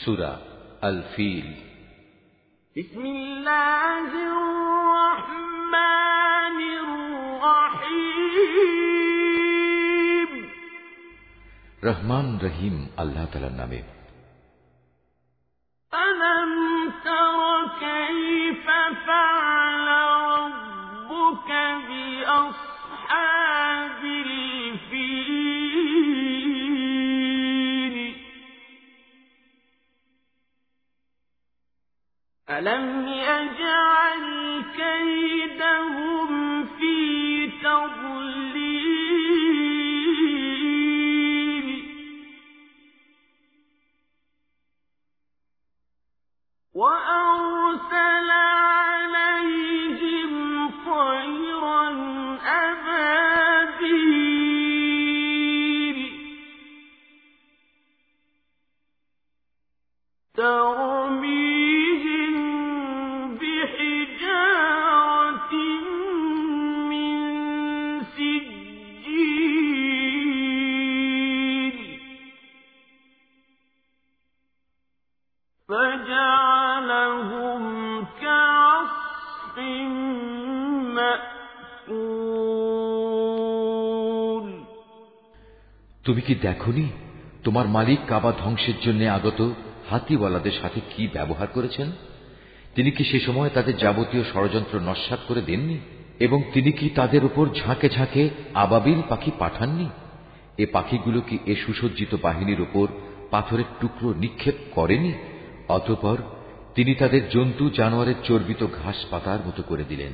সুরা আল ফিল بسم الله الرحمن الرحيم রহমান রহিম আল্লাহ তালার নামে ألم تر كيف ألم يجعل كيدهم في تضليل وأرسل عليهم طيرا أبابيل ترميهم فجعلهم كعصف مأكول তুমি কি দেখনি তোমার মালিক কাবা ধ্বংসের জন্য আগত হাতিওয়ালাদের সাথে কি ব্যবহার করেছেন তিনি কি সে সময় তাদের যাবতীয় ষড়যন্ত্র নস্বাত করে দেননি এবং তিনি কি তাদের উপর ঝাঁকে ঝাঁকে আবাবিল পাখি পাঠাননি এ পাখিগুলো কি এ সুসজ্জিত বাহিনীর উপর পাথরের টুকরো নিক্ষেপ করেনি অতঃপর তিনি তাদের জন্তু জানোয়ারের চর্বিত ঘাস পাতার মতো করে দিলেন।